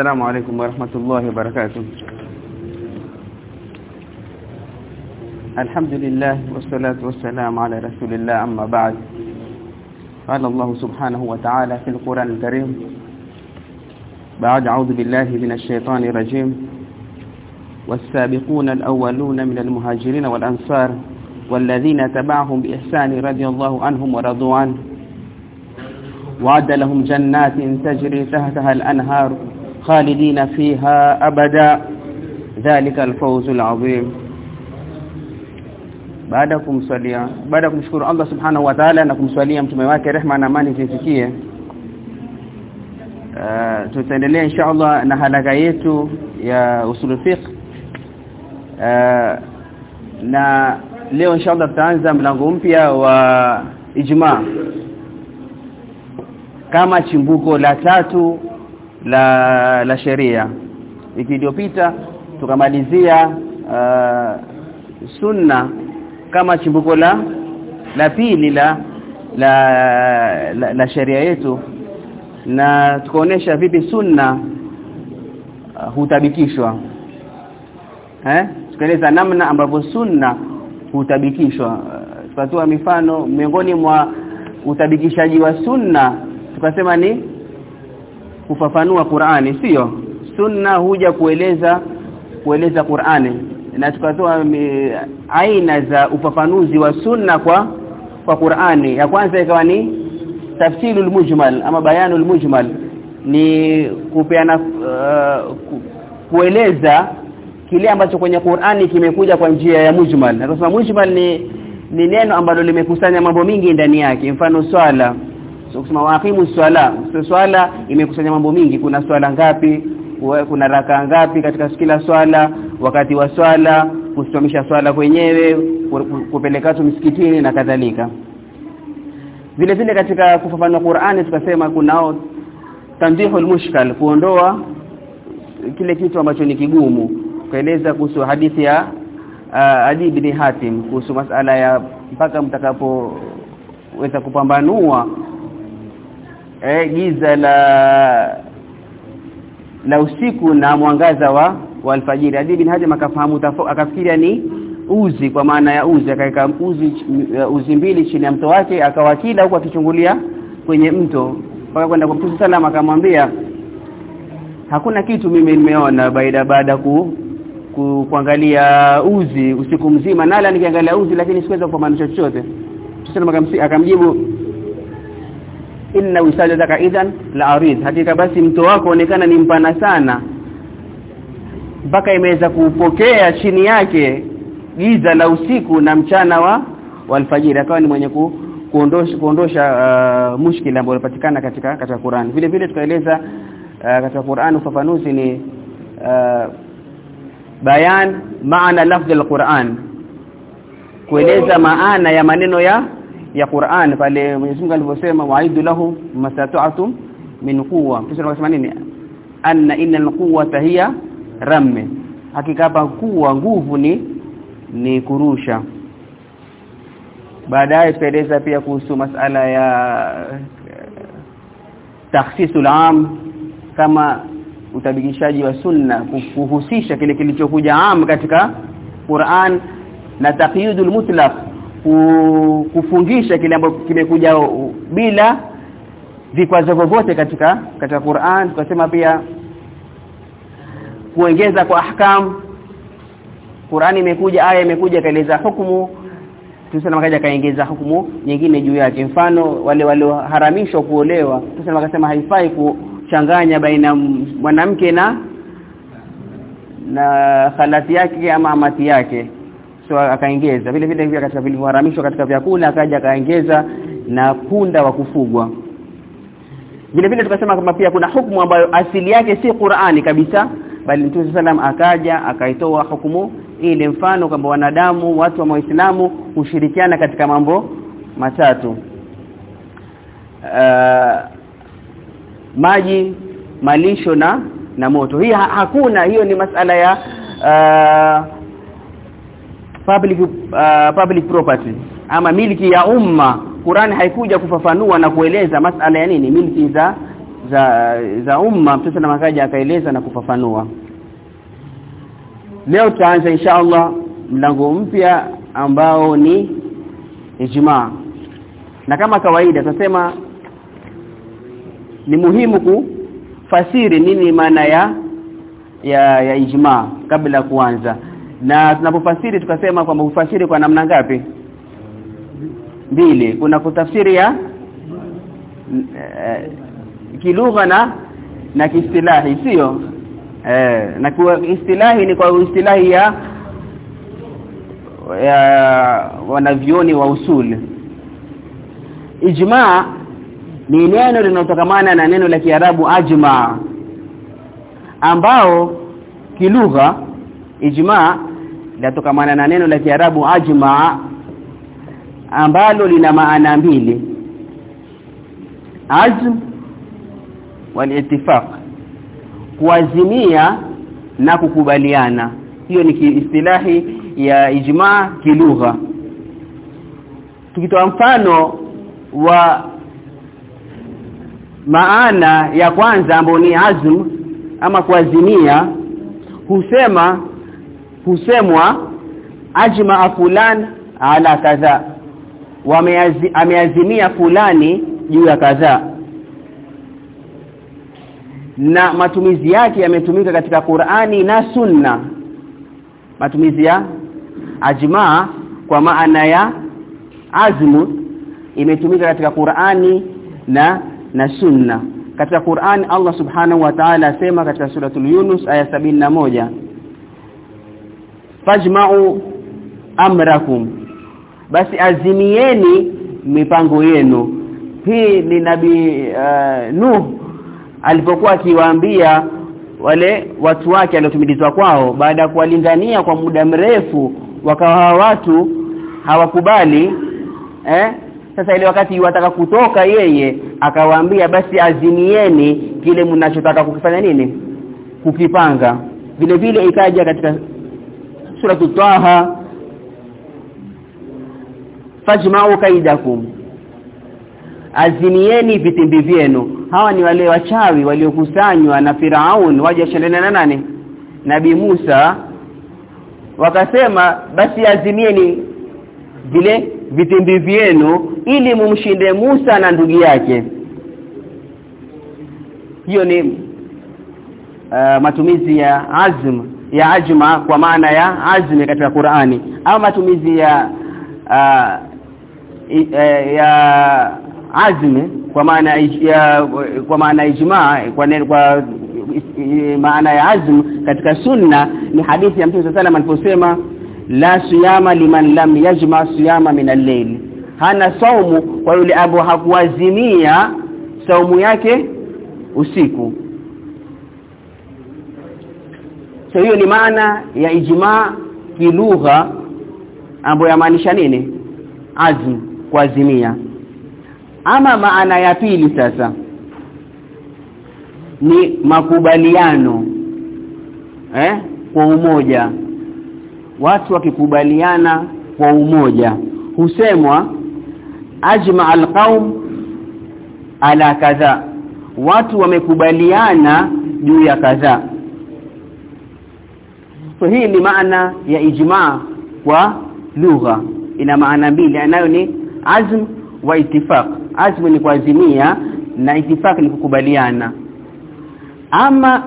السلام عليكم ورحمة الله وبركاته. الحمد لله والصلاة والسلام على رسول الله أما بعد. قال الله سبحانه وتعالى في القرآن الكريم بعد أعوذ بالله من الشيطان الرجيم والسابقون الأولون من المهاجرين والأنصار والذين تبعهم بإحسان رضي الله عنهم ورضوا عنه وعد لهم جنات تجري تحتها الأنهار خالدين فيها أبدا ذلك الفوز العظيم baada kumswalia baada kumshukuru Allah subhanahu wa ta'ala na kumswalia mtume wake rehma na amani zifikie uh, tutaendelea insha Allah na halaka yetu ya usul fiqh uh, na leo insha Allah tutaanza mlango mpya wa ijma kama chimbuko la tatu la la sheria. Wiki iliyopita tukamalizia uh, sunna kama chimbuko la la pili la la, la, la sheria yetu na tukaonesha vipi sunna uh, hutabikishwa. Eh? Tukaeleza namna ambavyo sunna hutabikishwa. Tukatoa mifano miongoni mwa utabikishaji wa sunna tukasema ni kufafanua Qur'ani sio? Sunna huja kueleza kueleza Qur'ani. Na tukatoa aina za ufafanuzi wa sunna kwa kwa Qur'ani. Ya kwanza ikawa ni tafsilul mujmal ama bayanul mujmal. Ni kupeana uh, kueleza kile ambacho kwenye Qur'ani kimekuja kwa njia ya mujmal. Na tunasema mujmal ni ni neno ambalo limekusanya mambo mingi ndani yake. Mfano swala so kusema waqimu swala so, swala imekusanya mambo mingi. Kuna swala ngapi? Kuna raka ngapi katika kila swala? Wakati wa swala kusimamisha swala kwenyewe kupeleka tu msikitini na kadhalika. Vile vile katika kufafanua Qur'ani tukasema kunao al-mushkal, kuondoa kile kitu ambacho ni kigumu. Kueleza kuhusu hadithi ya uh, Ali ibn Hatim kuhusu masala ya mpaka mtakapo weza kupambanua eh, giza la la usiku na mwangaza wa wa alfajiri. Adi bin Hatim akafahamu akafikiria ni uzi kwa maana ya uzi. Akaweka uzi uh, uzi mbili chini ya mto wake akawakila huku akichungulia kwenye mto. Mpaka kwenda kwa Mtume sallam akamwambia hakuna kitu mimi nimeona baada baada ku, ku kuangalia uzi usiku mzima. Nala nikiangalia uzi lakini sikuweza kupamana chochote. Mtume akamjibu inna wisadaka idhan la arid. Hakika basi mto wako onekana ni mpana sana. Mpaka imeweza kupokea chini yake giza la usiku na mchana wa walfajiri akawa ni mwenye ku, kuondosha kuondosha uh, mushkila ambayo inapatikana katika katika Qur'an. Vile vile tukaeleza uh, katika Qur'an ufafanuzi ni uh, bayan maana lafzi al-Qur'an. Kueleza maana ya maneno ya ya Qur'an pale Mwenyezi Mungu alivyosema waidu lahu masata'tum min quwwa. Kisha anasema nini? Anna innal quwwata hiya ramme hakika hapa kuwa nguvu ni ni kurusha. Baadaye tueleza pia kuhusu masala ya takhsisul am kama utabikishaji wa sunna kuhusisha kile kilichokuja am katika Qur'an na taqyidul mutlaq kufungisha kile ambacho kimekuja bila vikwazo vyovyote katika katika Qur'an. Tukasema pia kuongeza kwa ahkam. Qur'an imekuja aya imekuja kaeleza hukumu. Tusema makaja kaongeza hukumu nyingine juu yake. Mfano wale walioharamishwa kuolewa tusema akasema haifai kuchanganya baina mwanamke na na khalati yake ama amati yake so akaongeza vile vile hivyo katika vilivyoharamishwa katika vyakula akaja akaongeza na punda wa kufugwa. Vile vile tukasema kama pia kuna hukumu ambayo asili yake si Qur'ani kabisa bali Mtume sallam akaja akaitoa hukumu. Ile mfano kwamba wanadamu watu wa Waislamu hushirikiana katika mambo matatu. Uh, maji malisho na na moto. Hii hakuna. Hiyo ni masala ya uh, public uh, public property ama miliki ya umma Qur'an haikuja kufafanua na kueleza masala ya nini miliki za za za umma. Mtume na makaja akaeleza na kufafanua. Leo tutaanza insha Allah mlango mpya ambao ni ijma. Na kama kawaida tunasema ni muhimu kufasiri nini maana ya ya, ya ijma kabla kuanza na tunapofasiri tukasema kwamba ufasiri kwa namna ngapi? Mbili. Kuna kutafsiri ya e, kilugha na na kiistilahi sio? E, na kwa istilahi ni kwa istilahi ya ya wanavyoni wa usuli ijma ni neno linalotokamana na neno la Kiarabu ajma ambao kilugha ijma linatokamana na neno la Kiarabu ajma ambalo lina maana mbili. Azm walitifaq kuazimia na kukubaliana. Hiyo ni istilahi ya ijma kilugha. Tukitoa mfano wa maana ya kwanza ambayo ni azm ama kuazimia husema husemwa ajma fulan ala kadha. Wameazimia fulani juu ya kadhaa na matumizi yake yametumika katika Qur'ani na Sunna. Matumizi ya ajma kwa maana ya azmu imetumika katika Qur'ani na na Sunna. Katika Qur'ani Allah Subhanahu wa Ta'ala asema katika suratul Yunus aya moja fajma'u amrakum. Basi azimieni mipango yenu. Hii ni nabii uh, Nuh alipokuwa akiwaambia wale watu wake aliotumilizwa kwao baada ya kuwalingania kwa muda mrefu wakawa watu hawakubali eh? Sasa ile wakati wataka kutoka yeye akawaambia basi azimieni kile mnachotaka kukifanya nini? Kukipanga. Vile vile ikaja katika sura Taha. Fajma'u kaidakum. Azimieni vitimbi vyenu. Hawa ni wale wachawi waliokusanywa na Firaun waje shindana na nani Nabii Musa wakasema basi azimieni vile vitimbi vyenu ili mumshinde Musa na ndugu yake. Hiyo ni uh, matumizi ya azm ya ajma kwa maana ya azmi katika Qur'ani au matumizi ya uh, ya azmi kwa maana ya kwa maana ijma kwa kwa maana ya azm katika sunna ni hadithi ya Mtume صلى الله aliposema la siyama liman lam yajma siyama min al-layl hana saumu kwa yule ambaye hakuazimia saumu yake usiku so hiyo ni maana ya ijma kilugha ambayo yamaanisha nini? Azm kuazimia. Ama maana ya pili sasa ni makubaliano eh kwa umoja. Watu wakikubaliana kwa umoja husemwa ajma alqaum ala kadha. Watu wamekubaliana juu ya kadha so hii ni maana ya ijmaa kwa lugha. Ina maana mbili nayo ni azm wa itifaq azm ni kuazimia na itifaq ni kukubaliana. Ama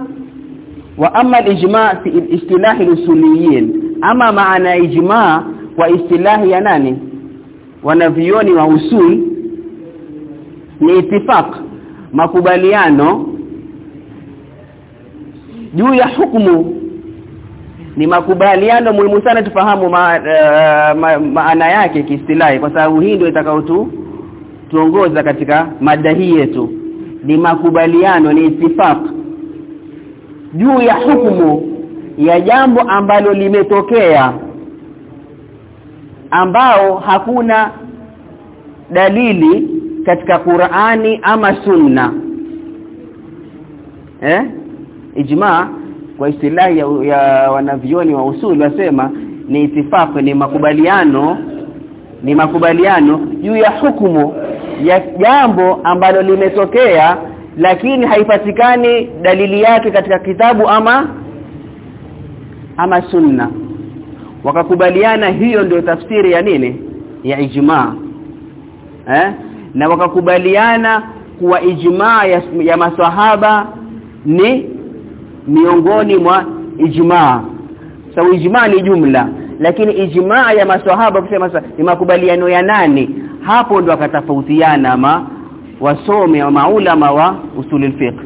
wa ama al-ijma fi istilah al-usuliyin. Ama maana ya ijma kwa istilahi ya nani? Wanavioni wa usul ni itifaq makubaliano juu ya hukumu ni makubaliano muhimu sana tufahamu ma, uh, ma, maana yake kiistilahi kwa sababu hii ndio itakayotu tuongoza katika mada hii yetu. Ni makubaliano ni itifaq juu ya hukumu ya jambo ambalo limetokea ambao hakuna dalili katika Qur'ani ama Sunna. Eh? Ijma kwa istilahi ya, ya wanavioni wa usuli wasema ni itifaku ni makubaliano ni makubaliano juu ya hukumu ya jambo ambalo limetokea lakini haipatikani dalili yake katika kitabu ama ama sunna. Wakakubaliana hiyo ndio tafsiri ya nini? Ya ijma. Eh? Na wakakubaliana kuwa ijma ya, ya maswahaba ni miongoni mwa ijmaa sawa ijmaa ni jumla lakini ijmaa ya maswahaba kusema ni makubaliano ya nani? Hapo ndo akatofautiana ma wasome wa maulama wa usulul fiqh.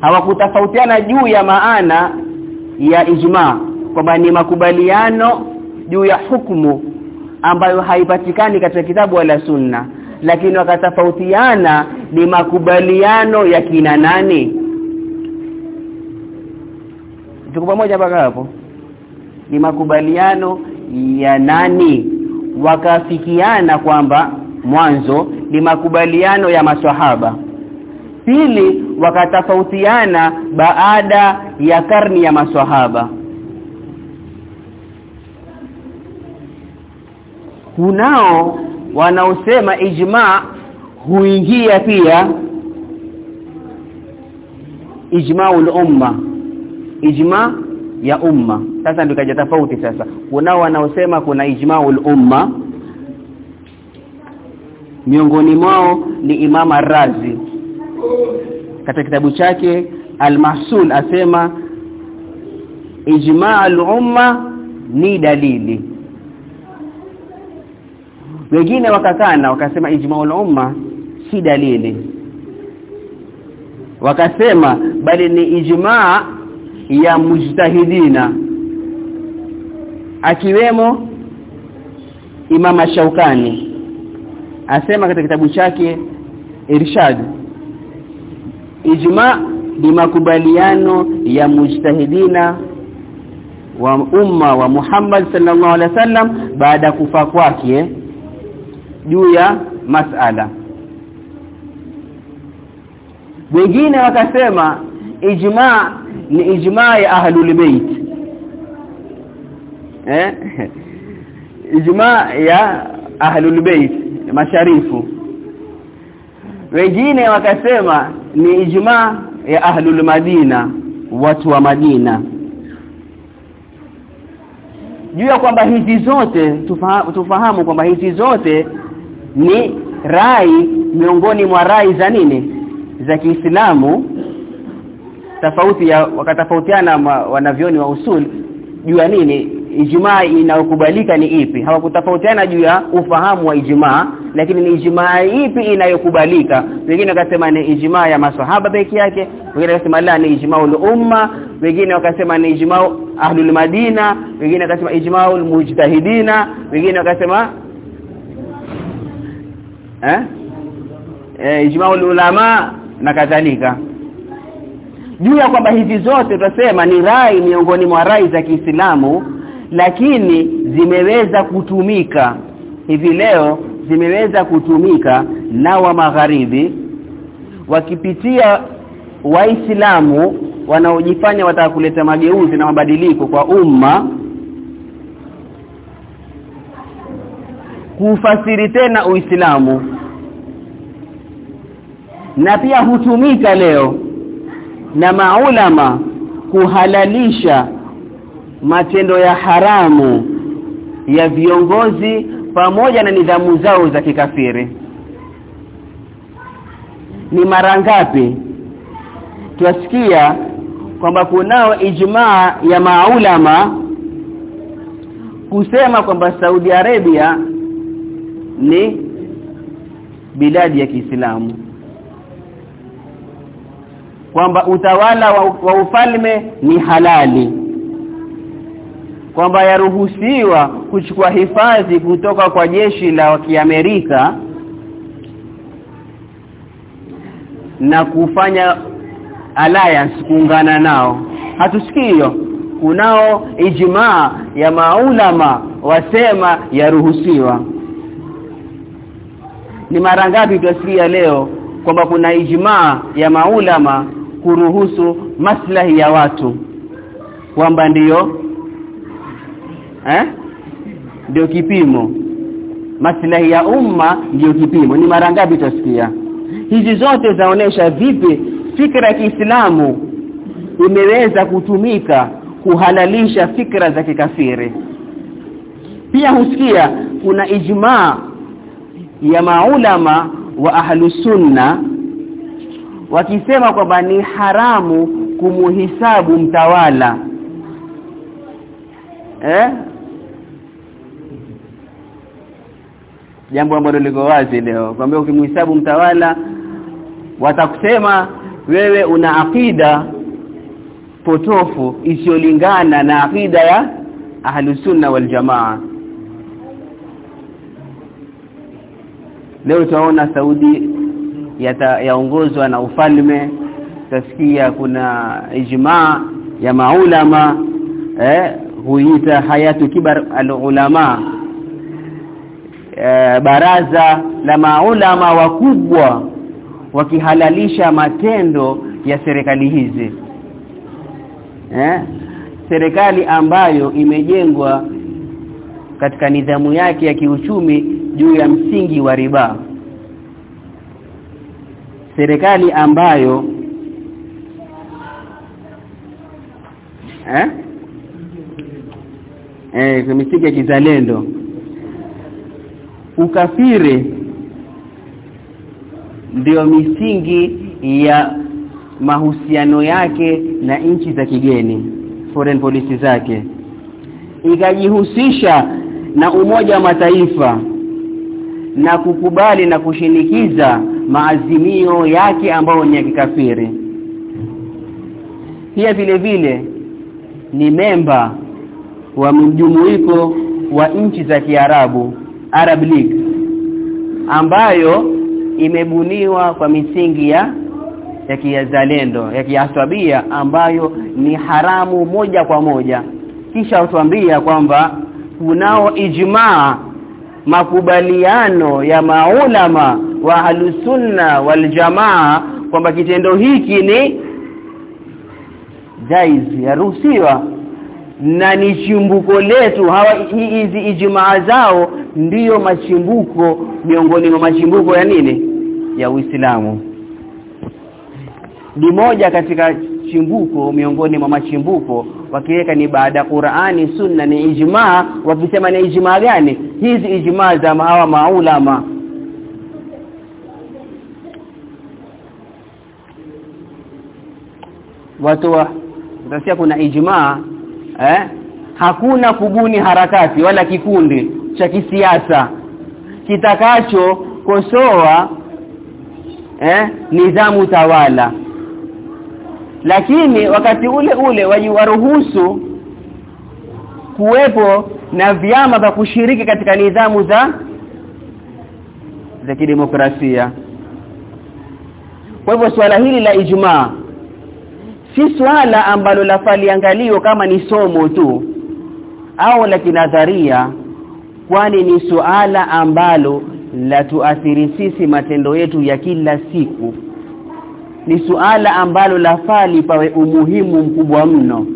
Hawakutofautiana juu ya maana ya ijmaa kwamba ni makubaliano juu ya hukumu ambayo haipatikani katika kitabu wala sunna lakini wakatofautiana ni makubaliano ya kina nani tuko pamoja mpaka hapo? Ni makubaliano ya nani? Wakafikiana kwamba mwanzo ni makubaliano ya maswahaba. Pili wakatafautiana baada ya karni ya maswahaba. Kunao wanaosema ijma huingia pia. Ijmaul umma ijma ya umma. Sasa ndio kaja tofauti sasa. Kuna wanaosema kuna ijmaul umma. Miongoni mwao ni Imam Ar-Razi. Katika kitabu chake Al-Mahsul asema ijma' al-umma ni dalili. Wengine wakakana wakasema ijma'ul umma si dalili. Wakasema bali ni ijma' ya mujtahidina akiwemo Imam Shaukani. Asema katika kitabu chake Irshad ijma ni makubaliano ya mujtahidina wa umma wa Muhammad sallallahu alaihi wasallam baada ya kufa kwake juu ya masala. Wengine wakasema ijma ni ijmaa ya ahlul bait eh? Ijma ya ahlul bait masharifu. Wengine wakasema ni ijma ya ahlul madina watu wa madina. Juu ya kwamba hizi zote tufahamu, tufahamu kwamba hizi zote ni rai miongoni mwa rai za nini? Za Kiislamu tofauti ya wakatofautiana wanavyoni wa usul juu ya nini? Ijmaa inayokubalika ni ipi? Hawakutofautiana juu ya ufahamu wa ijmaa lakini ni ijmaa ipi inayokubalika? Wengine wakasema ni ijmaa ya maswahaba peke yake wengine wakasema la ni ijmaa umma wengine wakasema ni ijmaa ahlul madina wengine wakasema ijmaa mujtahidina wengine wakasema eh? Eh ijmaa ulama na kadhalika juu ya kwamba hizi zote tutasema ni rai miongoni mwa rai za Kiislamu lakini zimeweza kutumika. Hivi leo zimeweza kutumika na wa magharibi wakipitia waislamu wanaojifanya wataka kuleta mageuzi na mabadiliko kwa umma. Kufasiri tena uislamu. Na pia hutumika leo na maulama kuhalalisha matendo ya haramu ya viongozi pamoja na nidhamu zao za kikafiri. Ni mara ngapi tuasikia kwamba kunao ijmaa ya maulama kusema kwamba Saudi Arabia ni biladi ya Kiislamu kwamba utawala wa, wa ufalme ni halali kwamba yaruhusiwa kuchukua hifadhi kutoka kwa jeshi la Kiamerika na kufanya alliance kuungana nao. Hatusikii hiyo. Kunao ijmaa ya maulama wasema yaruhusiwa. Ni mara ngapi leo kwamba kuna ijmaa ya maulama kuruhusu maslahi ya watu. Kwamba ndiyo eh? Ndio kipimo. Maslahi ya umma ndiyo kipimo. Ni mara ngapi tusikia hizi zote zaonesha vipi fikra ya Kiislamu imeweza kutumika kuhalalisha fikra za kikafiri. Pia husikia kuna ijmaa ya maulama wa ahlu sunna wakisema kwamba ni haramu kumuhisabu mtawala. Eh? Jambo ambalo liko wazi leo kwamba ukimuhisabu mtawala watakusema wewe una akida potofu isiyolingana na akida ya ahlusunna wal jamaa. Leo tunaona Saudi yaongozwa na ufalme. Tasikia kuna ijmaa ya maulama eh huita hayatu kibar alulama. Eh, baraza la maulama wakubwa wakihalalisha matendo ya serikali hizi. Eh serikali ambayo imejengwa katika nidhamu yake ya kiuchumi juu ya msingi wa riba serikali ambayo eh? Eh ya kizalendo. Ukafiri ndio misingi ya mahusiano yake na nchi za kigeni foreign policy zake. Ikajihusisha na umoja wa mataifa na kukubali na kushinikiza maazimio yake ambayo ni ya kikafiri. Pia vile vile ni memba wa mjumuiko wa nchi za Kiarabu Arab League ambayo imebuniwa kwa misingi ya ya kiazalendo ya kiaswabia ambayo ni haramu moja kwa moja. Kisha utuambia kwamba kunao ijmaa makubaliano ya maulama wa ahlusunna waljamaa kwamba kitendo hiki ni jaiz yaruhusiwa. Na ni chimbuko letu hawa hizi ijmaa zao ndiyo machimbuko miongoni mwa machimbuko ya nini? Ya Uislamu. Ni moja katika chimbuko miongoni mwa machimbuko wakiweka ni baada Qur'ani sunna ni ijmaa wakisema ni ijmaa gani? Hizi ijmaa za hawa maulama watu wa utasikia kuna ijmaa eh? Hakuna kubuni harakati wala kikundi cha kisiasa. Kitakacho kosoa eh nidhamu tawala. Lakini wakati ule ule wajiwaruhusu kuwepo na vyama vya kushiriki katika nidhamu za za kidemokrasia. Kwa hivyo swala hili la ijmaa si swala ambalo lafaliangalio kama ni somo tu au la kinadharia kwani ni suala ambalo latuathiri sisi matendo yetu ya kila siku. Ni suala ambalo lafali pawe umuhimu mkubwa mno.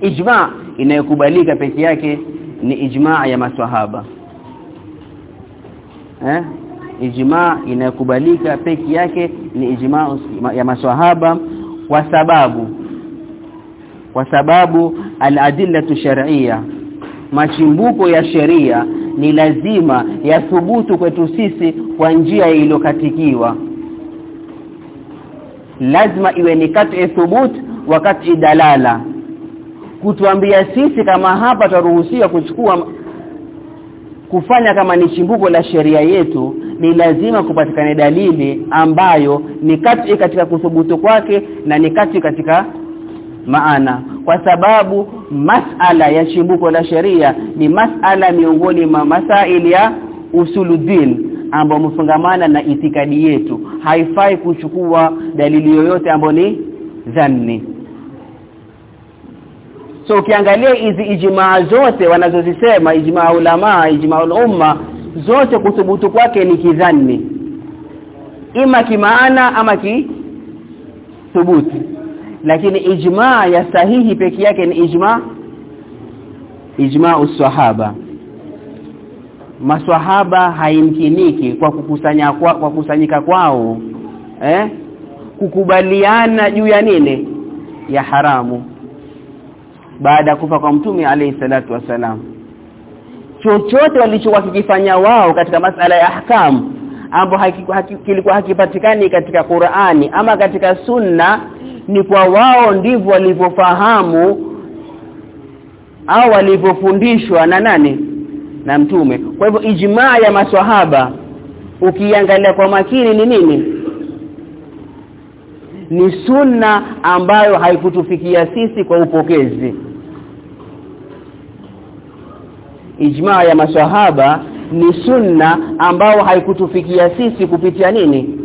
Ijma inayokubalika peke yake ni ijmaa ya maswahaba. Eh? Ijmaa inayokubalika peki yake ni ijmaa ya maswahaba kwa sababu kwa sababu al-adillatu shar'iyya machimbuko ya sheria ni lazima yathubutu kwetu sisi kwa njia iliyokatikiwa. Lazima iwe ni kati thubut wakati dalala kutuambia sisi kama hapa taruhusiwa kuchukua kufanya kama ni chimbuko la sheria yetu ni lazima kupatikane dalili ambayo ni kati katika kuthubutu kwake na ni kati katika maana. Kwa sababu masala ya chimbuko la sheria ni masala miongoni mwa masaili ya usuluddin ambayo mfungamana na itikadi yetu. Haifai kuchukua dalili yoyote ambayo ni dhanni so ukiangalia hizi ijmaa zote wanazozisema ijmaa ulama ijmaa umma zote kuthubutu kwake ni kidhanni. Ima kimaana ama ki thubuti lakini ijmaa ya sahihi peke yake ni ijmaa ijmaa uswahaba. Maswahaba haimkiniki kwa kukusanya kwa, kwa kusanyika kwao eh? Kukubaliana juu ya nini? Ya haramu baada ya kufa kwa mtume alayhi salatu wasalam chochote walichokuwa kikifanya wao katika masala ya ahkam ambapo haki, kilikuwa hakipatikani katika Qur'ani ama katika sunna ni kwa wao ndivyo walivyofahamu au walivyofundishwa na nani? Na mtume. Kwa hivyo ijmaa ya maswahaba ukiangalia kwa makini ni nini? Ni sunna ambayo haikutufikia sisi kwa upokezi ijmaa ya maswahaba ni sunna ambao haikutufikia sisi kupitia nini?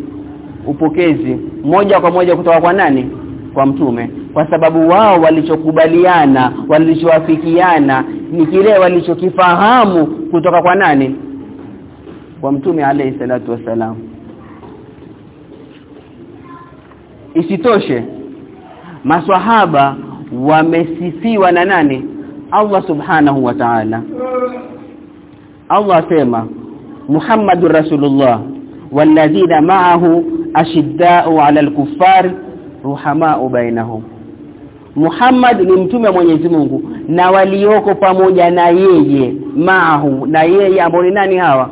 Upokezi. Moja kwa moja kutoka kwa nani? Kwa mtume. Kwa sababu wao walichokubaliana walichowafikiana ni kile walichokifahamu kutoka kwa nani? Kwa mtume alayhi salatu wasalam isitoshe maswahaba wamesifiwa na nani Allah subhanahu wa ta'ala. Allah sema Muhammadur Rasulullah walladhina ma'ahu ashidda'u 'alal kuffar ruhama'u bainahum. Muhammad ni mtume wa Mwenyezi Mungu na walioko pamoja na yeye maahu na yeye ambao ni nani hawa?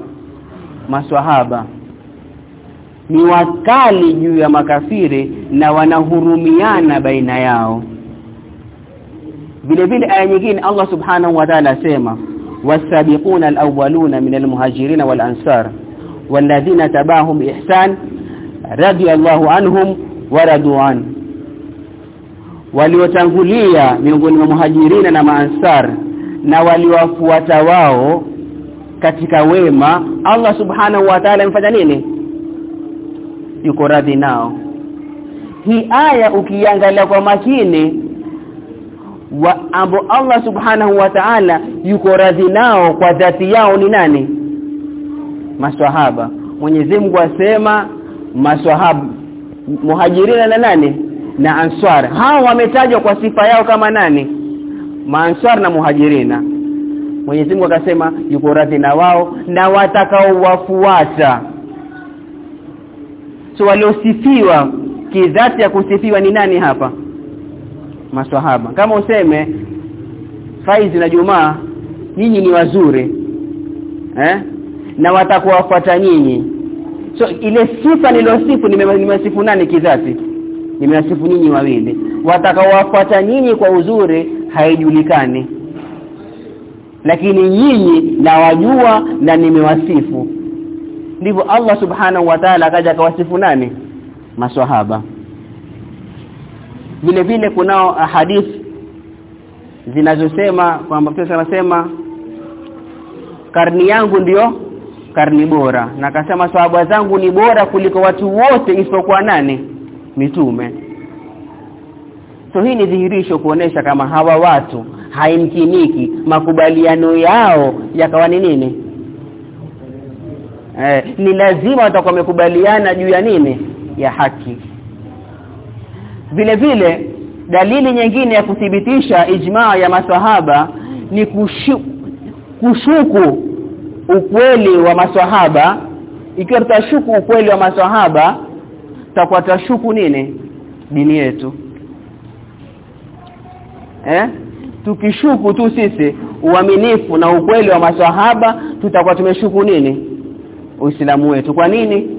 Maswahaba. Ni wakali juu ya makafiri na wanahurumiana baina yao vile vile aya nyingine Allah subhanahu wa ta'ala asema wasabiquna alawwaluna min almuhajirin wal ansar walladhina tabahum biihsan radiyallahu anhum wa radu an. Waliotangulia miongoni mwa muhajirina na maansar na waliwafuata wao katika wema Allah subhanahu wa ta'ala amfanya nini? Yuko radhi nao. Hii aya ukiangalia kwa makini wa ambo Allah subhanahu wa ta'ala yuko radhi nao kwa dhati yao ni nani? Maswahaba. Mwenyezi Mungu asema maswahaba muhajirina na nani? Na answar. Hao wametajwa kwa sifa yao kama nani? Maanswar na muhajirina. Mwenyezi Mungu akasema yuko radhi na wao na watakao wafuata so waliosifiwa kidhati ya kusifiwa ni nani hapa maswahaba. Kama useme Faizi na Jumaa nyinyi ni wazuri eh? Na watakuwafuata nyinyi. So ile sifa nilosifu nimewasifu nani kizazi? Nimewasifu nyinyi wawili. Watakaowafuata nyinyi kwa uzuri haijulikani. Lakini nyinyi nawajua na nimewasifu. Ndivyo Allah subhanahu wa ta'ala akaja akawasifu nani? Maswahaba vile vile kunao hadithi zinazosema kwamba Mtume anasema karni yangu ndiyo karni bora. Na akasema sahaba zangu ni bora kuliko watu wote isipokuwa nani? Mitume. So hii ni dhihirisho kuonesha kama hawa watu haimkiniki. Makubaliano yao yakawa ni nini? Eh, ni lazima watakuwa wamekubaliana juu ya nini? Ya haki vile vile dalili nyingine ya kuthibitisha ijmaa ya maswahaba ni kushu, kushuku ukweli wa maswahaba. Ikiwa tutashuku ukweli wa maswahaba tutakuwa tashuku nini? Dini yetu. Eh? Tukishuku tu sisi uaminifu na ukweli wa maswahaba tutakuwa tumeshuku nini? Uislamu wetu. Kwa nini?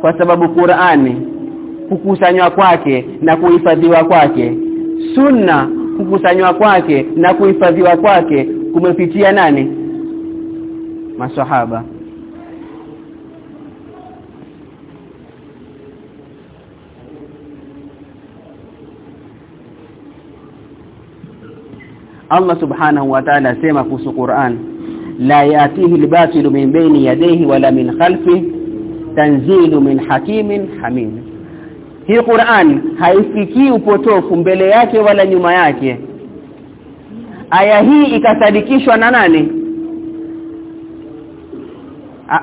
Kwa sababu Qur'ani kukusanywa kwake na kuhifadhiwa kwake. Sunna kukusanywa kwake na kuhifadhiwa kwake kumepitia nani? Maswahaba Allah subhanahu wa ta'ala asema kuhusu Qur'an la yatihi al-batilu min bayni yadayhi wala min khalfihi tanzilu min hakimin hamid hii Qur'an haifikii upotofu mbele yake wala nyuma yake. Aya hii ikasadikishwa na nani?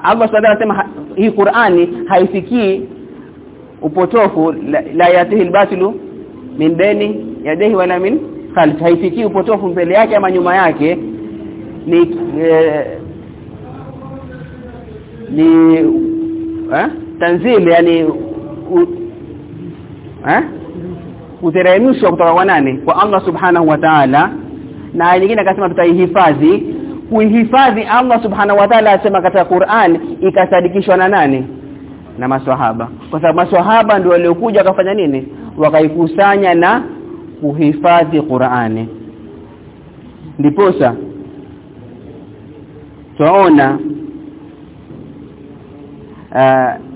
Allah subhanahu anasema hii Qur'ani haifikii upotofu la, la yatihi albatilu min baini yadehi wala min khalf haifikii upotofu mbele yake ama nyuma yake. Ni eh, ni eh tanzil yani u, eh? Uteremshwa kutoka kwa nani? Kwa Allah subhanahu wa ta'ala. Na nyingine akasema tutaihifadhi. Kuihifadhi Allah subhanahu wa ta'ala asema katika Qur'an ikasadikishwa na nani? Na maswahaba. Kwa sababu maswahaba ndio waliokuja wakafanya nini? Wakaikusanya na kuhifadhi Qur'ani. Ndiposa tunaona uh,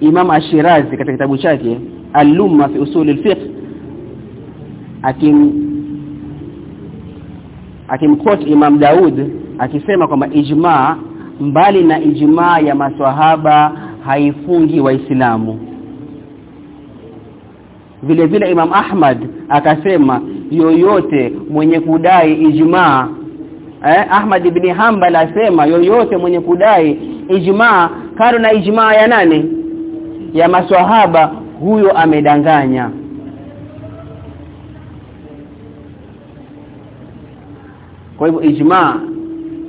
Imam Ashirazi katika kitabu chake Al-Lumma fi usul al-fiqh akim akimquote Imam Daud akisema kwamba ijma mbali na ijma ya maswahaba haifungi waislamu. Vile vile Imam Ahmad akasema yoyote mwenye kudai ijma eh, Ahmad ibn Hanbal asema yoyote mwenye kudai ijma karo na ijma ya nani ya maswahaba huyo amedanganya. Kwa hivyo ijma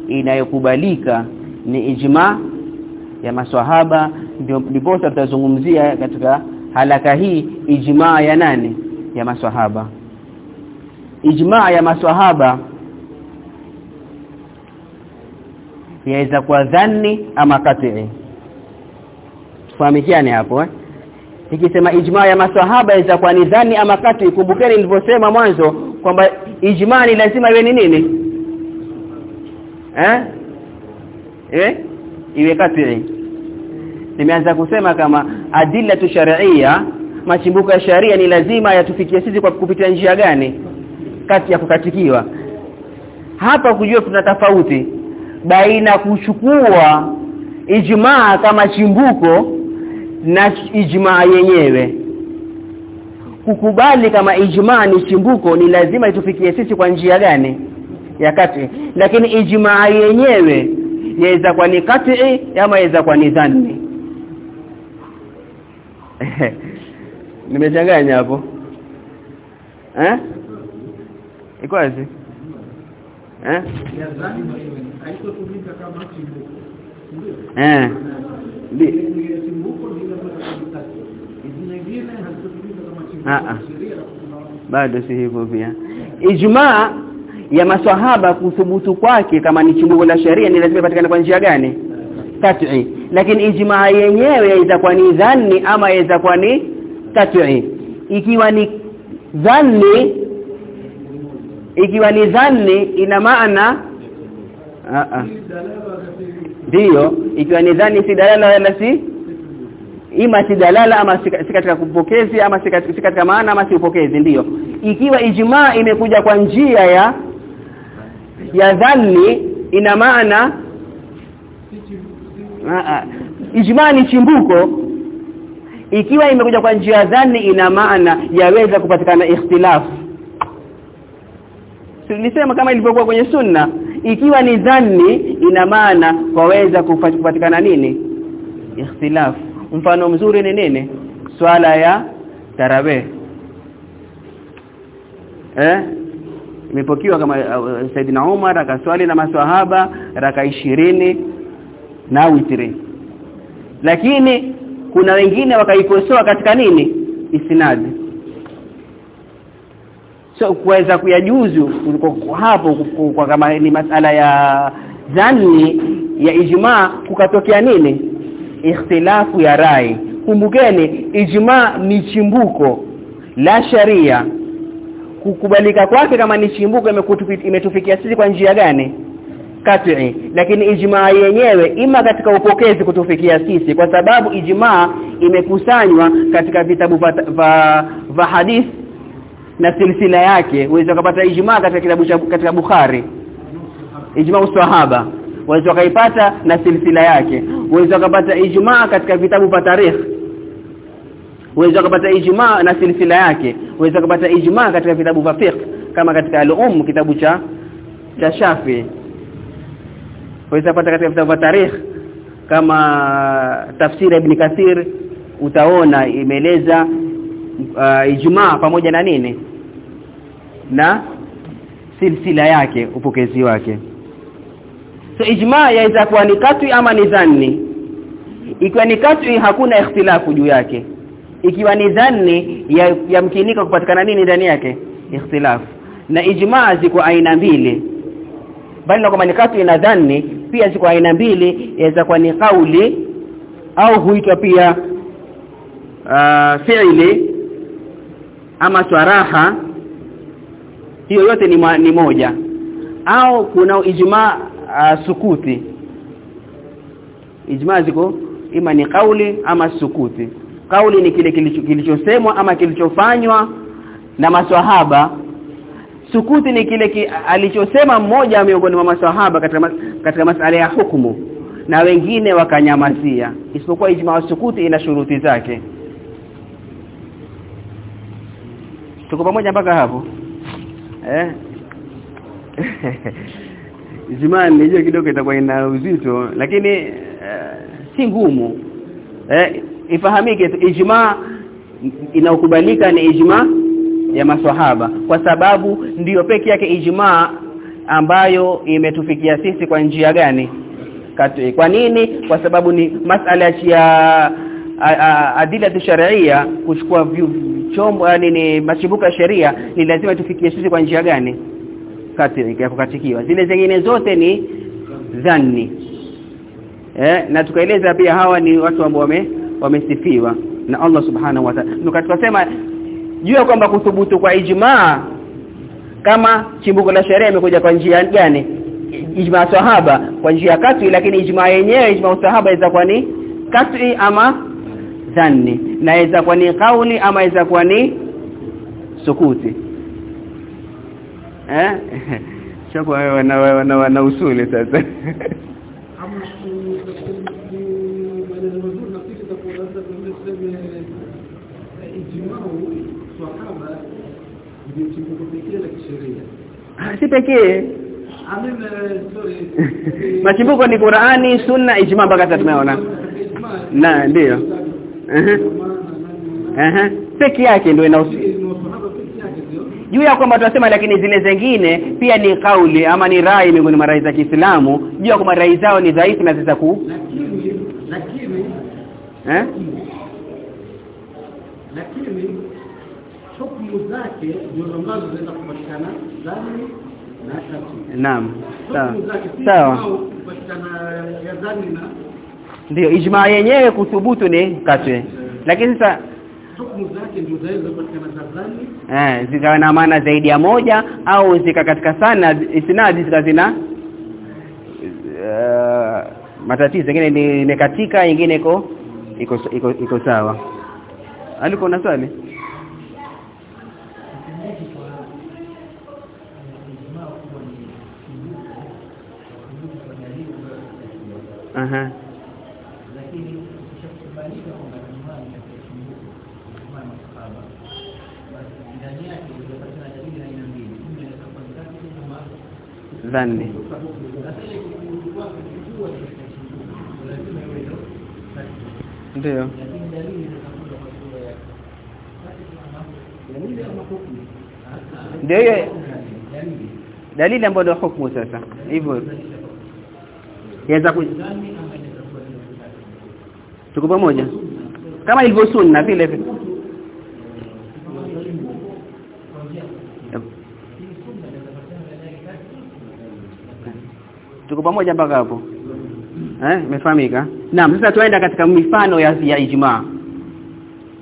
inayokubalika ni ijma ya maswahaba ndio ndipo tutazungumzia katika halaka hii ijma ya nani? Ya maswahaba. Ijma ya maswahaba yaweza kuwa dhanni ama kat'i tufahamikiane hapo eh? Ikisema ijma ya maswahaba iza kwa ni dhani ama kat'i kumbukeni nilivyosema mwanzo kwamba ijma ni lazima iwe ni nini? Eh? Eh? Iwe kat'i nimeanza kusema kama adilla tu sharia machimbuko ya sharia ni lazima yatufikie sisi kwa kupitia njia gani? Kati ya kukatikiwa. Hapa kujua kuna tofauti baina kuchukua ijmaa kama chimbuko na ijmaa yenyewe. Kukubali kama ijmaa ni chimbuko ni lazima itufikie sisi kwa njia gani? Ya kati. Lakini ijmaa yenyewe yaweza kwa ni kati ama yaweza kwa ni dhanni. Nimechanganya hapo. Eh? Iko wazi? Eh? Eh bado si hivyo pia. Ijmaa ya maswahaba kuthubutu kwake kama ni chimbuko la sheria ni lazima ipatikane kwa njia gani? Kat'i lakini ijmaa yenyewe itakuwa ni dhanni ama itakuwa ni kat'i ikiwa ni dhanni ikiwa ni dhanni ina maana ndio ikiwa ni dhani si dalala wala si ima si dalala ama si katika kupokezi ama si katika maana ama si upokezi ndiyo. Ikiwa ijmaa imekuja kwa njia ya ya dhani ina maana ijmaa ni chimbuko. Ikiwa imekuja kwa njia dhani ina maana yaweza kupatikana ikhtilafu tulisema kama ilivyokuwa kwenye sunna ikiwa ni dhanni ina maana waweza kupatikana nini? Ikhtilaf. Mfano mzuri ni nini? Swala ya tarawih. Eh? Imepokiwa kama uh, Saidina Umar akaswali na maswahaba raka ishirini na witri. Lakini kuna wengine wakaikosoa katika nini? Isnad so kuweza kuyajuzu kuliko hapo kwa kama ni masala ya dhanni ya ijma kukatokea nini? Ikhtilafu ya rai. Kumbukeni ijma ni chimbuko la sharia. Kukubalika kwake kama ni chimbuko imetufikia sisi kwa njia gani? Kat'i. Lakini ijmaa yenyewe ima katika upokezi kutufikia sisi kwa sababu ijmaa imekusanywa katika vitabu vya hadith na silsila yake uweza kupata ijma katika kitabu cha katika Bukhari. Ijmaa usahaba uweza kaipata na silsila yake. Uweza kupata ijma katika vitabu vya tarikh. Uweza kupata ijma na silsila yake. Uweza kupata ijma katika vitabu vya fiqh kama katika al-um kitabu cha cha Shafi. Waweza kupata katika vitabu vya tarikh kama tafsiri ibn Kathir utaona imeeleza uh, Ijumaa pamoja na nini? Na silsila yake upokezi wake. So ijmaa yaweza kuwa ni katwi ama ni dhanni ikiwa ni katwi hakuna ikhtilafu juu yake. Ikiwa ni dhanni yamkinika ya kupatikana nini ndani yake? Ikhtilafu. Na ijmaa ziko aina mbili. Bali kama ni katwi na dhanni pia ziko aina mbili. Yaweza kuwa ni kauli au huitwa pia uh, fi'li ama swaraha hiyo yote ni, ma, ni moja. Au kuna ijma uh, sukuti. Ijma ziko ima ni kauli ama sukuti. Kauli ni kile kilichosemwa ama kilichofanywa na maswahaba. Sukuti ni kile ki, alichosema mmoja miongoni mwa maswahaba katika katika masala ya hukumu na wengine wakanyamazia. Isipokuwa ijma sukuti ina shuruti zake tuko pamoja mpaka hapo? Eh? Zimani hiyo kidogo itakuwa ina uzito lakini uh, si ngumu. Eh ifahamike ijma inaokubalika ni ijma ya maswahaba kwa sababu ndiyo peke yake ijma ambayo imetufikia sisi kwa njia gani? Kwa nini? Kwa sababu ni masala ya adila sharia kuchukua chombo yani ni machibuka ya sheria ni lazima tufikie sisi kwa njia gani? Kati ya kukatikiwa. Zile zingine zote ni dhanni. Eh na tukaeleza pia hawa ni watu ambao wame wamesifiwa na Allah subhanahu wa ta'ala. Tukasema juu ya kwamba kuthubutu kwa ijmaa kama chimbuko la sheria imekuja kwa njia gani? Ijmaa sahaba kwa njia kati lakini ijmaa yenyewe ijmaa sahaba inaweza kuwa ni kati ama dhanni. Naweza kuwa ni kauli ama inaweza kuwa ni sukuti? Eh? Chako wewe na wewe na, wana usuli sasa. Si pekee. Machimbuko ni Qur'ani sunna ijma mpaka tumeona. Na ndio eh eh peke yake ndio inahusu juu ya kwamba tunasema lakini zile zingine pia ni kauli ama ni rai miongoni mwa rai za Kiislamu. Juu ya kwamba rai zao ni dhaifu na zisa ku lakini lakini eh lakini hukumu zake ndio ambazo zinaweza kupatikana dhani na shaki naam sawa sawa kupatikana ya dhani na ndio ijma yenyewe kuthubutu ni katwe lakini sasa hukumu zake ndio zaweza kupatikana eh zikawa na maana zaidi ya moja au zika katika sana isnadi zika zina uh, matatizo. Nyingine ni imekatika nyingine iko iko iko, iko sawa. Aliko na swali? Aha. Dhanni. Ndio. Ndio dalili ambayo ndio hukumu sasa. Hivyo. Yaweza ku Tuko pamoja? Kama ilivyo sunna vile vile. Tuko pamoja mpaka hapo? Eh, imefahamika? Naam, sasa tuenda katika mifano ya, ya ijma.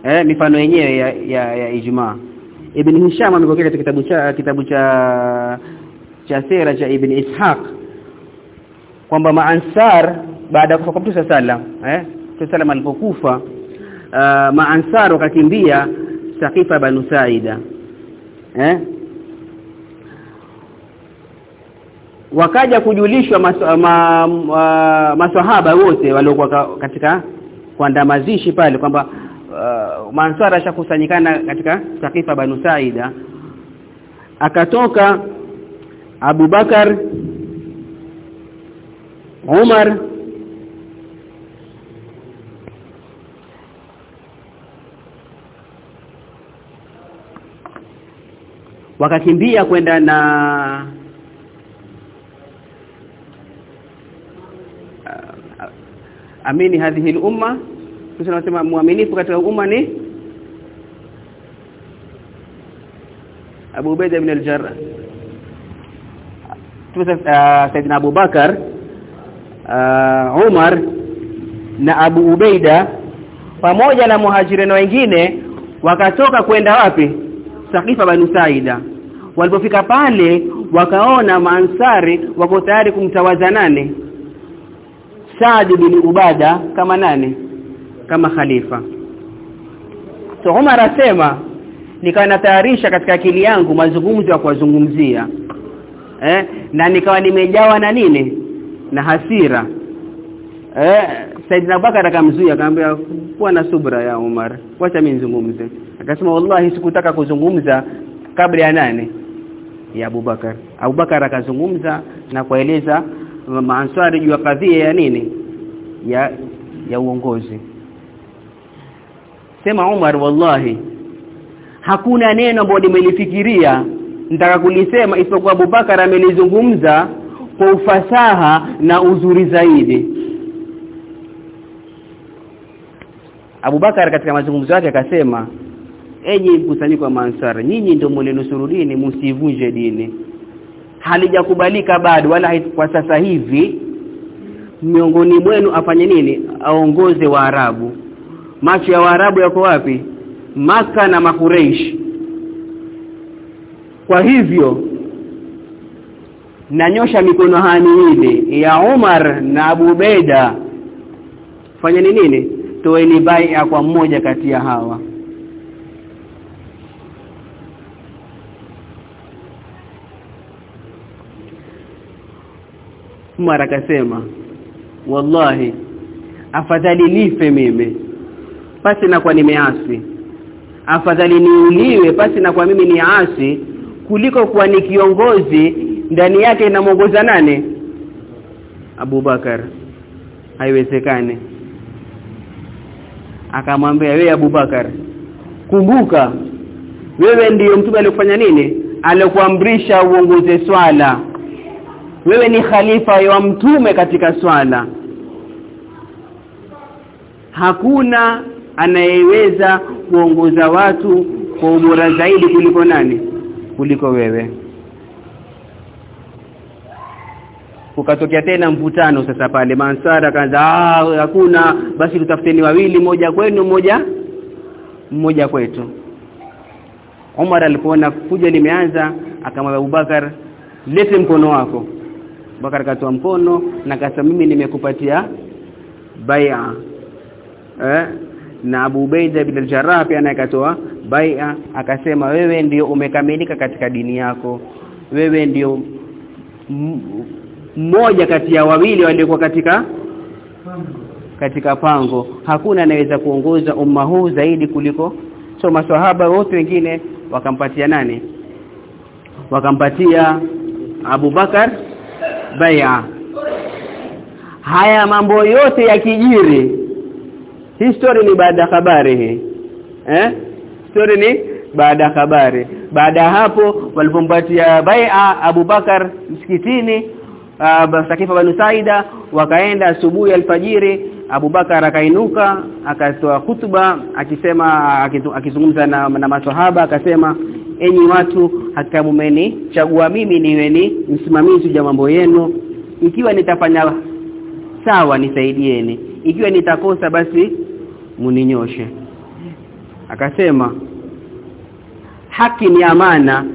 Eh, mifano yenyewe ya, ya, ya ijma. Ibn Hisham amepokea katika kitabu cha kitabu cha cha sera cha Ibn Ishaq kwamba maansar baada ya kufa kwa Mtume sallam eh Mtume alipokufa uh, maansar wakakimbia Saqifa banu Saida eh wakaja kujulishwa mas, ma, ma, maswahaba wote waliokuwa katika kuandaa mazishi pale kwamba uh, Mansara ashakusanyikana katika Saqifa Banu Saida. Akatoka Abu Bakar Umar wakakimbia kwenda na amini hadhihi umma kisha anasema muaminifu katika umma ni Abu Ubaida ibn al-Jarrah. Uh, Saidina Abu Bakar uh, Umar na Abu Ubaida pamoja na muhajirina wengine wakatoka kwenda wapi? Sakifa Banu Saida. Walipofika pale wakaona maansari wako tayari kumtawaza nane Saad bin Ubada kama nani? Kama khalifa. So Umar asema nikawa natayarisha katika akili yangu mazungumzo ya kuwazungumzia. Eh? Na nikawa nimejawa na nini? Na hasira. Eh? Saidina Abubakar akamzuia akamwambia kuwa na subra ya Umar wacha mimi nizungumze. Akasema wallahi sikutaka kuzungumza kabla ya nani? Ya Abubakar. Abubakar akazungumza na kueleza maansari juu ya kadhia ya nini? Ya ya uongozi. Sema Umar wallahi hakuna neno ambalo nimelifikiria nitaka kulisema isipokuwa Abubakar amelizungumza kwa ufasaha na uzuri zaidi. Abubakar katika mazungumzo yake akasema enyi mkusanyiko wa Mansar nyinyi ndio mlinusuru dini msivunje dini halijakubalika bado wala kwa sasa hivi miongoni mwenu afanye nini? Aongoze Waarabu. Macho ya Waarabu yako wapi? Maka na makureish kwa hivyo nanyosha mikono hani ile ya Umar na Abu Beda fanyeni nini? Toeni bai kwa mmoja kati ya hawa Umar akasema wallahi afadhali nife mimi pasi na kwa nimeasi. Afadhali niuliwe pasi na kwa mimi ni asi kuliko kuwa ni kiongozi ndani yake inamongoza abu bakar haiwezekani. Akamwambia wewe Abubakar kumbuka wewe ndiyo mtume aliyofanya nini? Aliyokuamrisha uongoze swala wewe ni khalifa wa mtume katika swala. Hakuna anayeweza kuongoza watu kwa ubora zaidi kuliko nani? Kuliko wewe. Ukatokea tena mvutano sasa pale mansara kaanza ah hakuna basi tutafuteni wawili moja kwenu moja mmoja kwetu. Umar alipoona kuja limeanza akamwambia Abubakar lete mkono wako Bakar katoa mkono na akasema mimi nimekupatia bai'a. Eh? Na Abu Ubaida bin al-Jarrah pia naye akatoa bai'a akasema wewe ndio umekamilika katika dini yako. Wewe ndio mmoja kati ya wawili waliokuwa katika katika pango. Hakuna anaweza kuongoza umma huu zaidi kuliko so maswahaba wote wengine. Wakampatia nani? Wakampatia Abu Bakar bai'a haya mambo yote ya kijiri. History ni baada habari hii. Eh? Story ni baada habari. Baada hapo walipompatia bai'a Abu Bakar msikitini uh, Sakifa Banu Saida wakaenda asubuhi alfajiri Abu Bakar akainuka akatoa hutuba akisema akizungumza na, na maswahaba akasema enyi watu hakika mumeni chagua mimi niwe ni msimamizi wa mambo yenu. Ikiwa nitafanya sawa nisaidieni. Ikiwa nitakosa basi muninyoshe akasema haki ni amana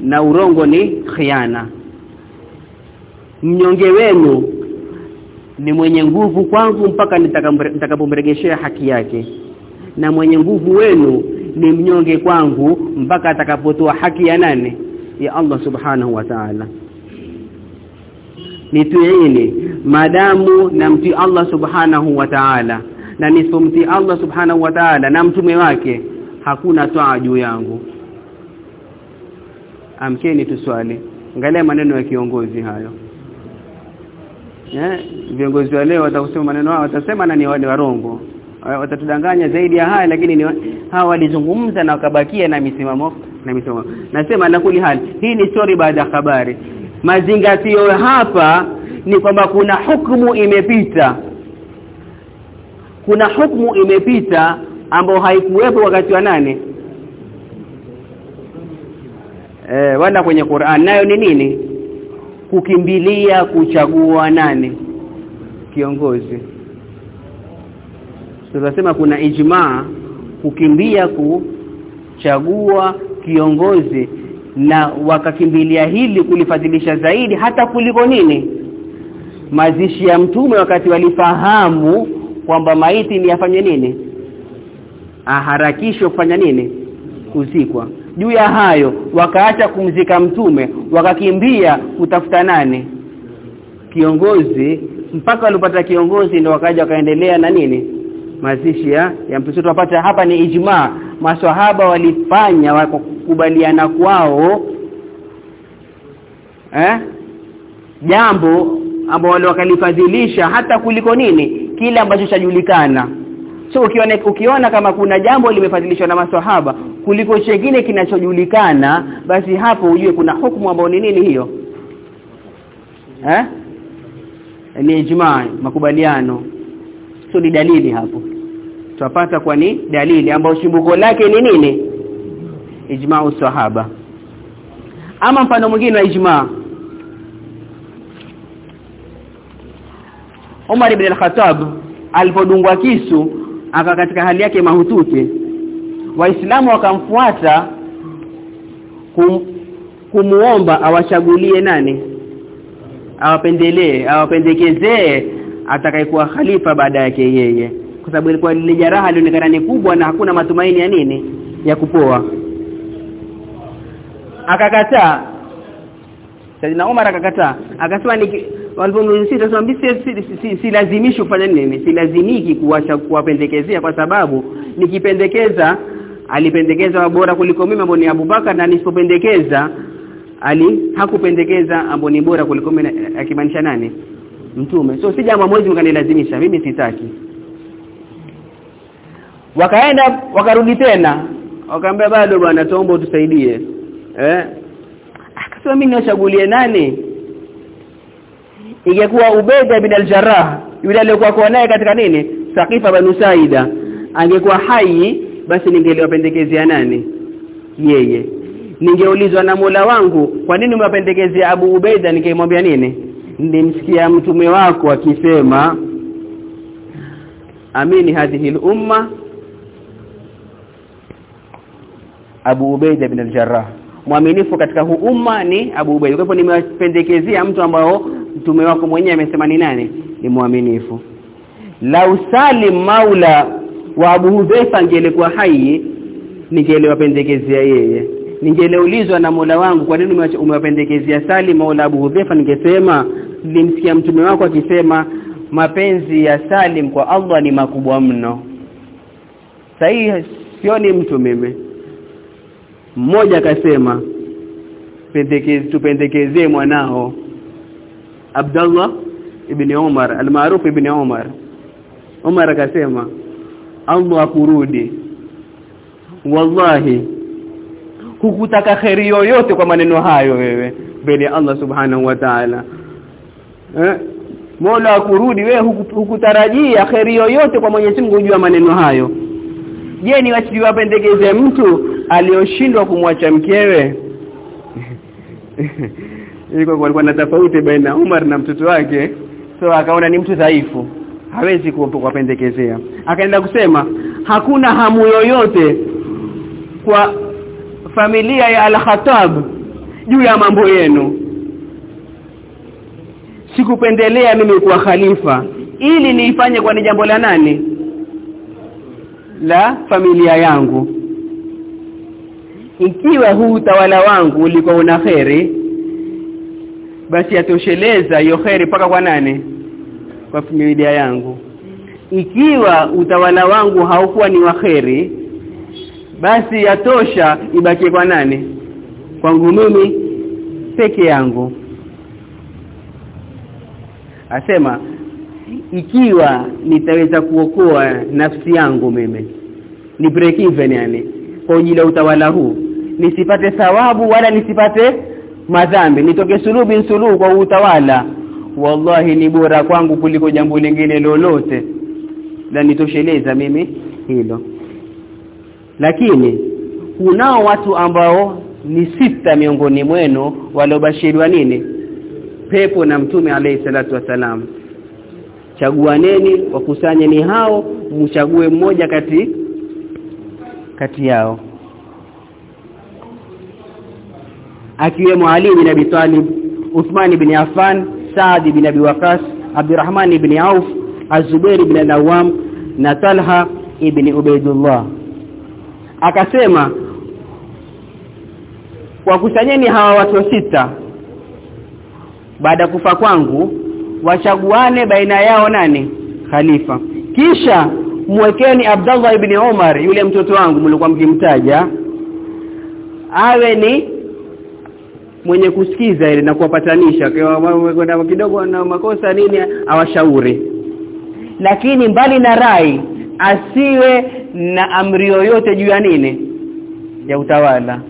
na urongo ni khiana. Mnyonge wenu ni mwenye nguvu kwangu mpaka nitakapomregeshea haki yake. Na mwenye nguvu wenu ni mnyonge kwangu mpaka atakapotoa haki ya nani? Ya Allah subhanahu wa ta'ala. Nitueni madamu namtii Allah subhanahu wa ta'ala. Na nisumti Allah subhanahu wa ta'ala na mtume wake hakuna toa juu yangu. Amkeni tuswali. Angalia maneno ya kiongozi hayo. Eh viongozi wa leo watakusema maneno hayo watasema na ni wale warongo watatudanganya zaidi ya haya lakini ni hawa walizungumza na wakabakia na misimamo na misimamo. Nasema na kuli hali hii ni story baada ya habari. Mazingatio hapa ni kwamba kuna hukumu imepita. Kuna hukumu imepita ambayo haikuwepo wakati wa nane eh wala kwenye Qur'an. Nayo ni nini? Kukimbilia kuchagua nane kiongozi tunasema kuna ijmaa kukimbia kuchagua kiongozi na wakakimbilia hili kulifadhilisha zaidi hata kuliko nini? Mazishi ya mtume wakati walifahamu kwamba maiti ni afanye nini? Aharakishwe kufanya nini? Kuzikwa. Juu ya hayo wakaacha kumzika mtume wakakimbia kutafuta nani? Kiongozi. Mpaka walipata kiongozi ndio wakaja wakaendelea na nini mazishi ya, ya mtoto tupata hapa ni ijma. Maswahaba walifanya wakukubaliana kwao eh? Jambo ambao wakalifadhilisha hata kuliko nini? Kile ambacho chajulikana. So ukiona ukiona kama kuna jambo limefadhilishwa na maswahaba kuliko chengine kinachojulikana basi hapo ujue kuna hukumu ambayo ni nini hiyo. Eh? Ni ijma makubaliano so ni dalili hapo. Tutapata kwa ni dalili ambayo shimbuko lake ni nini? Ijma sahaba. Ama mfano mwingine wa ijma. Umar ibn al-Khattab alipodungwa kisu aka katika hali yake mahututi. Waislamu wakamfuata kum, kumuomba awachagulie nani? Awapendelee awapendekezee atakayekuwa khalifa baada yake yeye. Kwa sababu ilikuwa ni jeraha lilionekana ni kubwa na hakuna matumaini ya nini? Ya kupoa. Akakataa. Saidina Umar akakataa. Akasema ni walipomsita sema mimi si, si, kufanya nini? Si lazimiki kuacha kuwapendekezea kwa sababu nikipendekeza alipendekeza bora kuliko mimi ambao ni Abubakar na nisipopendekeza ali hakupendekeza ambao ni bora kuliko mimi akimaanisha nani mtume. So si jambo mwezi mkanilazimisha mimi sitaki. Wakaenda wakarudi tena. Wakaambia bado bwana tuombe tusaidie eh? Akasema mimi niwachagulie nani? Ingekuwa Ubeda bin al-Jarrah yule aliyokuwa kwa naye katika nini? Saqifa banu Saida. Angekuwa hai basi ningeliwapendekezea nani? Yeye. Ningeulizwa na mula wangu kwa nini umewapendekezea Abu Ubaida? Ningemwambia nini nilimsikia mtume wako akisema amini hadhihi al-umma. Abu Ubaida bin al-Jarrah. Mwaminifu katika huu umma ni Abu Ubaida. Kwa hivyo nimewapendekezea mtu ambao mtume wako mwenyewe amesema ni nani? Ni mwaminifu. Lau Salim Maula wa Abu Hudhaifa angelikuwa hai ningelewapendekezea yeye ningeleulizwa na Mola wangu kwa nini umewapendekezea Salim Mola Abu Hudhaifa? Ningesema nilimsikia mtume wako akisema mapenzi ya Salim kwa Allah ni makubwa mno. Sahihi sioni mtu mimi. Mmoja akasema pendekeze tupendekezee mwanao. Abdullah ibn Umar almaarufu ibn Umar Umar akasema Allah akurudi. Wallahi hukutaka kheri yoyote kwa maneno hayo wewe mbele Allah subhanahu wa ta'ala. Eh? Mola akurudi wewe hukutarajia kheri yoyote kwa Mwenyezi Mungu jua maneno hayo. Je ni wapendekeze mtu aliyoshindwa kumwacha mkewe? Ilikuwa kulikuwa na tofauti baina Umar na mtoto wake. So akaona ni mtu dhaifu. Hawezi kuwapendekezea akaenda kusema hakuna hamu yoyote kwa familia ya Al-Khattab juu ya mambo yenu. Sikupendelea mimi kuwa khalifa. Ili niifanye kwa ni jambo la nani? La familia yangu. Ikiwa huu utawala wangu ulikuwa una kheri basi atosheleza hiyo kheri paka kwa nani? Kwa familia yangu. Ikiwa utawala wangu haukuwa ni wa kheri basi yatosha ibaki kwa nani? Kwangu mimi peke yangu. Asema ikiwa nitaweza kuokoa nafsi yangu mimi ni break even yani kwa ajili ya utawala huu nisipate thawabu wala nisipate madhambi nitoke sulubi nsuluhu kwa utawala. Wallahi ni bora kwangu kuliko jambo lingine lolote la nitosheleza mimi hilo lakini kunao watu ambao ni sita miongoni mwenu waliobashiriwa nini? Pepo na mtume alayhi salatu wasalam chaguaneni wakusanyeni hao mchague mmoja kati kati yao. Akiwemo Ali bin Abi Talib Uthman bin Affan Saad bin Abi Waqas Abdurrahman bin Auf Az-Zubair Nawam Al-Awwam na Talha ibn Ubaidullah akasema wakusanyeni hawa watu sita. Baada kufa kwangu wachaguane baina yao nani? Khalifa. Kisha mwekeni Abdullah ibn Umar yule mtoto wangu mlikuwa mkimtaja awe ni mwenye kusikiza ile na kuwapatanisha kwa kidogo na makosa nini awashauri. Lakini mbali na rai asiwe na amri yoyote juu ya nini? Ya utawala.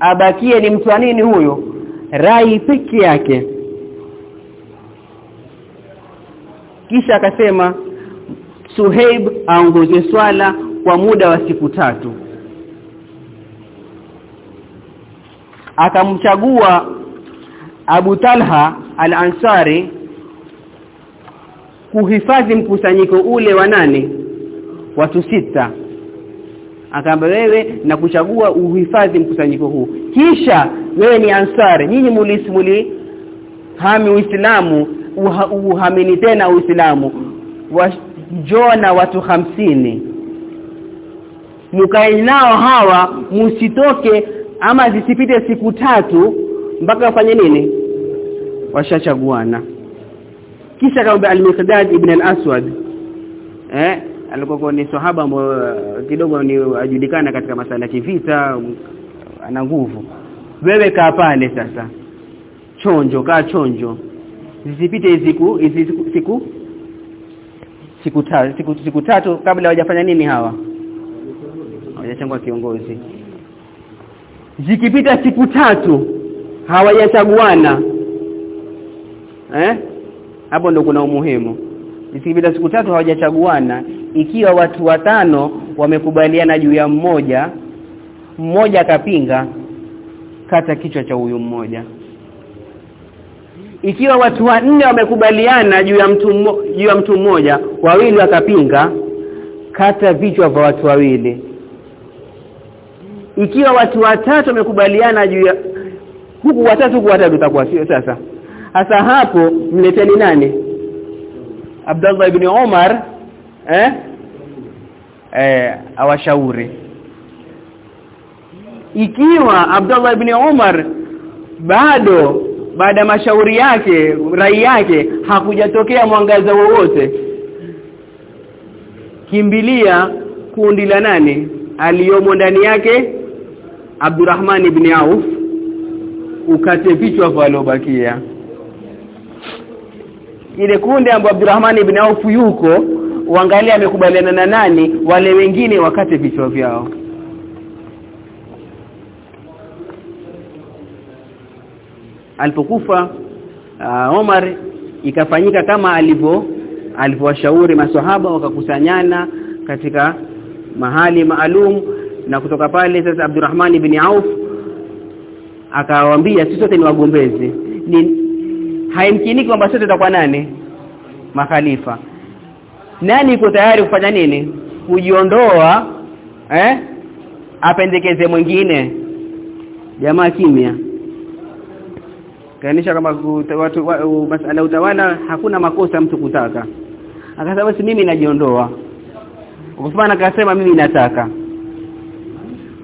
Abakie ni mtu nini huyo? Rai peke yake. Kisha akasema Suhaib aongoze swala kwa muda wa siku tatu. Akamchagua Abu Talha al-Ansari kuhifadhi mkusanyiko ule wa nane watu sita. Akaamba wewe na kuchagua uhifadhi mkusanyiko huu. Kisha wewe ni ansari. Nyinyi mulismuli hami uislamu uha, uhamini tena uislamu. Wajona watu hamsini. Mukae nao hawa musitoke ama zisipite siku tatu mpaka wafanye nini? Washachaguana. Kisha kaambia al-Miqdad ibn al-Aswad eh alikuwa ni sahaba ambaye kidogo ni ajulikana katika masala ya kivita ana nguvu. Wewe kaa pale sasa. Chonjo kaa chonjo. Zisipite siku siku siku siku tatu siku, siku tatu kabla hawajafanya nini hawa? Hawajachangua kiongozi. Zikipita siku tatu hawajachaguana. Eh? Hapo ndo kuna umuhimu. Zikipita siku tatu hawajachaguana ikiwa watu watano wamekubaliana juu ya mmoja mmoja akapinga kata kichwa cha huyu mmoja. Ikiwa watu wanne wamekubaliana juu ya mtu juu ya mtu mmoja wawili wakapinga kata vichwa vya watu wawili. Ikiwa watu watatu wamekubaliana juu ya huku watatu huku watatu utakuwa sio sasa. Hasa hapo mleteni nani? Abdullah ibn Umar eh? Eh awashauri. Ikiwa Abdullah ibn Umar bado baada mashauri yake rai yake hakujatokea mwangaza wowote kimbilia kundi la nani? Aliyomo ndani yake Abdurrahman ibn Auf. Ukate vichwa waliobakia ile kundi ambapo Abdurrahman ibn Auf yuko uangalie amekubaliana na nani wale wengine wakate vichwa vyao. Alipokufa uh, Omar ikafanyika kama alivyo alivyowashauri maswahaba wakakusanyana katika mahali maalum na kutoka pale sasa Abdurrahman ibn Auf akawaambia sisi sote ni wagombezi. Ni haimkiniki kwamba sote tutakuwa nani? Makhalifa nani yuko tayari kufanya nini? Kujiondoa eh? Apendekeze mwingine. Jamaa kimya. Kaanisha kama watu wa, masala utawala hakuna makosa mtu kutaka. Akasema basi mimi najiondoa. Uthman akasema mimi nataka.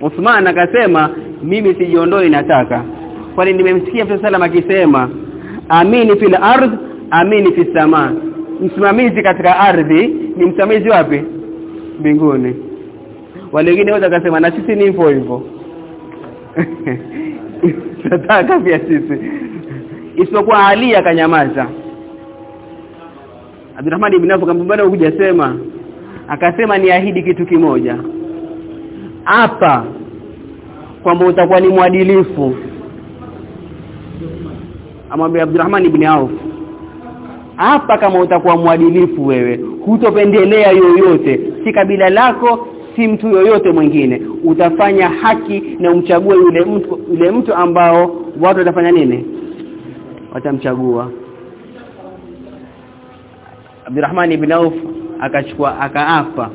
Uthman akasema mimi sijiondoi nataka. Kwani nimemsikia Mtume salama akisema amini fil ardh amini fis sama msimamizi katika ardhi ni msimamizi wapi? Mbinguni. Wale wengine wote akasema na sisi ni hivyo hivyo. Tunataka pia sisi. Isipokuwa Ali akanyamaza. Abdurrahman ibn Auf akamwambia hujasema. Akasema niahidi kitu kimoja. Hapa kwamba utakuwa ni mwadilifu. Amwambia Abdurrahman ibn Auf hapa kama utakuwa mwadilifu wewe hutopendelea yoyote. Si kabila lako si mtu yoyote mwingine. Utafanya haki na umchague yule mtu yule mtu ambao watu watafanya nini? Watamchagua. Abdurrahman ibn Auf akachukua akaapa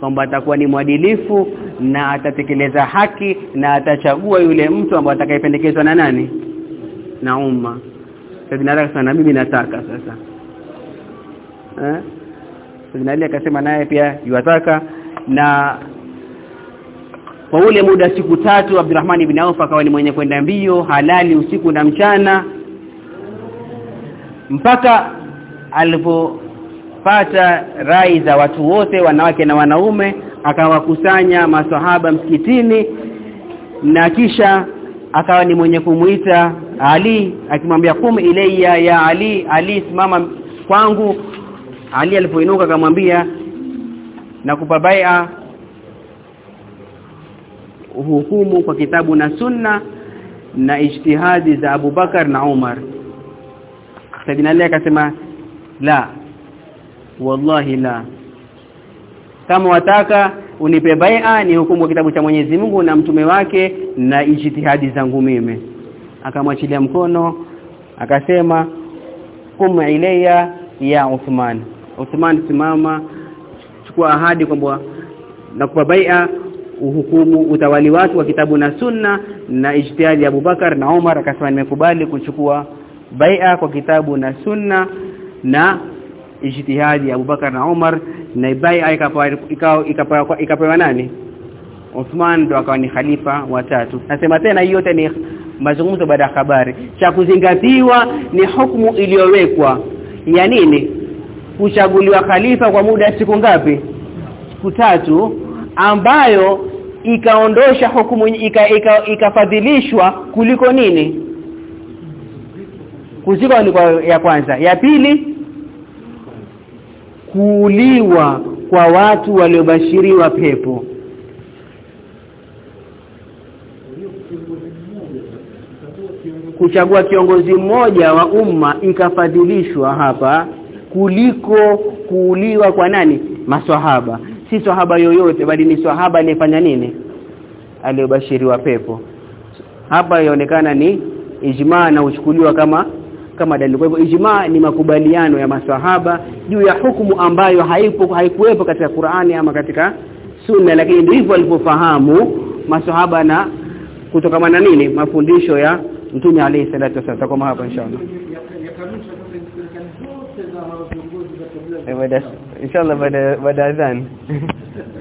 kwamba atakuwa ni mwadilifu na atatekeleza haki na atachagua yule mtu ambaye atakayependekezwa na nani? Na umma. Saidina Ali sana mimi nataka sasa eh? Ali akasema naye pia yuataka. Na kwa ule muda siku tatu Abdurrahman ibn Auf akawa ni mwenye kwenda mbio halali usiku na mchana. Mpaka alipopata rai za watu wote wanawake na wanaume akawakusanya maswahaba msikitini na kisha akawa ni mwenye kumuita Ali akimwambia kum ilayya ya Ali Ali simama kwangu Ali alipoinuka akamwambia na kupabaia hukumu kwa kitabu na sunna na ijtihadi za Abu Bakar na Umar. Saidina Ali akasema la wallahi la. Kama wataka unipe bai'a ni hukumu kitabu cha Mwenyezi Mungu na mtume wake na ijtihadi zangu mimi. Akamwachilia mkono akasema kum ilayya ya Uthman Uthman simama chukua ahadi kwamba nakupa bai'a uhukumu utawali watu wa kitabu na sunna na ijtihadi ya Abubakar na Umar akasema nimekubali kuchukua bai'a kwa kitabu na sunna na ijtihadi ya Abubakar na Umar na bai'a ikapewa ikapewa ikapewa nani? Uthman ndo akawa ni khalifa watatu nasema tena hiyo yote ni mazungumzo baada ya habari. Cha kuzingatiwa ni hukumu iliyowekwa. Ya nini kuchaguliwa khalifa kwa muda siku ngapi? Siku tatu ambayo ikaondosha hukumu ikafadhilishwa ika, ika kuliko nini? Kuzikwa ni kwa ya kwanza. Ya pili kuuliwa kwa watu waliobashiriwa pepo. Kuchagua kiongozi mmoja wa umma ikafadhilishwa hapa kuliko kuuliwa kwa nani? Maswahaba. Si swahaba yoyote bali ni swahaba aliyefanya nini? Aliyobashiriwa pepo. Hapa inaonekana ni ijma na uchukuliwa kama kama dalili. Kwa hivyo ijma ni makubaliano ya maswahaba juu ya hukumu ambayo haipo haikuwepo katika Qur'ani ama katika Sunna. Lakini ndivyo walivyofahamu maswahaba na kutokana na nini? Mafundisho ya Mtume alayhi salatu wasallam kama hapa inshallah inshallah baada baada adhan